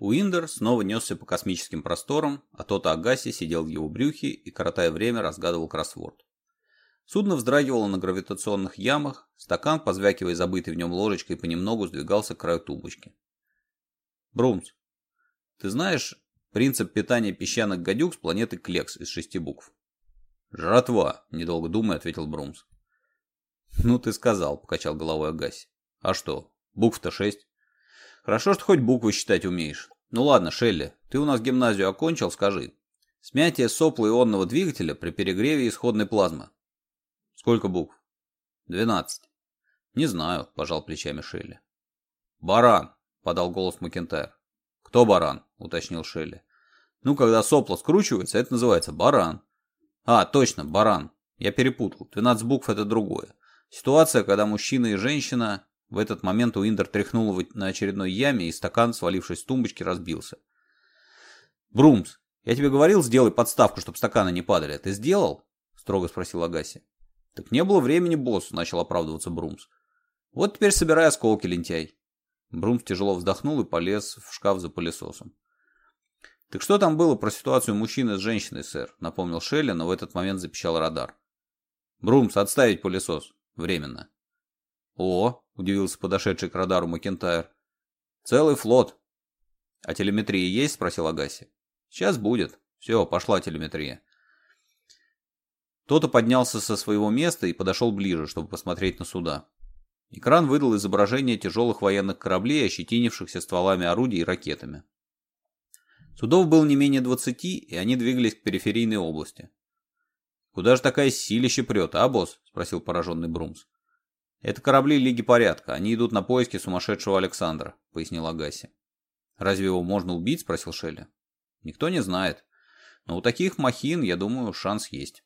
Уиндер снова несся по космическим просторам, а тот Агаси сидел в его брюхе и, коротая время, разгадывал кроссворд. Судно вздрагивало на гравитационных ямах, стакан, позвякивая забытой в нем ложечкой, понемногу сдвигался к краю тубочки. «Брумс, ты знаешь принцип питания песчаных гадюк с планеты Клекс из шести букв?» «Жратва», – недолго думая, ответил Брумс. «Ну ты сказал», – покачал головой Агаси. «А что, букв-то шесть?» Хорошо, что хоть буквы считать умеешь. Ну ладно, Шелли, ты у нас гимназию окончил, скажи. Смятие сопла ионного двигателя при перегреве исходной плазмы. Сколько букв? Двенадцать. Не знаю, пожал плечами Шелли. Баран, подал голос Макентайр. Кто баран? уточнил Шелли. Ну, когда сопло скручивается, это называется баран. А, точно, баран. Я перепутал. 12 букв это другое. Ситуация, когда мужчина и женщина в этот момент Уиндер тряхнул на очередной яме, и стакан, свалившись с тумбочки, разбился. «Брумс, я тебе говорил, сделай подставку, чтобы стаканы не падали. Ты сделал?» — строго спросил Агаси. «Так не было времени, босс», — начал оправдываться Брумс. «Вот теперь собирай осколки, лентяй». Брумс тяжело вздохнул и полез в шкаф за пылесосом. «Так что там было про ситуацию мужчины с женщиной, сэр?» — напомнил Шелли, но в этот момент запищал радар. «Брумс, отставить пылесос. Временно». «О!» — удивился подошедший к радару Макентайр. «Целый флот!» «А телеметрия есть?» — спросил Агаси. «Сейчас будет. Все, пошла телеметрия». Кто-то поднялся со своего места и подошел ближе, чтобы посмотреть на суда. Экран выдал изображение тяжелых военных кораблей, ощетинившихся стволами орудий и ракетами. Судов было не менее 20, и они двигались к периферийной области. «Куда же такая силища прет, а, босс?» – спросил пораженный Брумс. «Это корабли Лиги Порядка. Они идут на поиски сумасшедшего Александра», — пояснил Агаси. «Разве его можно убить?» — спросил Шелли. «Никто не знает. Но у таких махин, я думаю, шанс есть».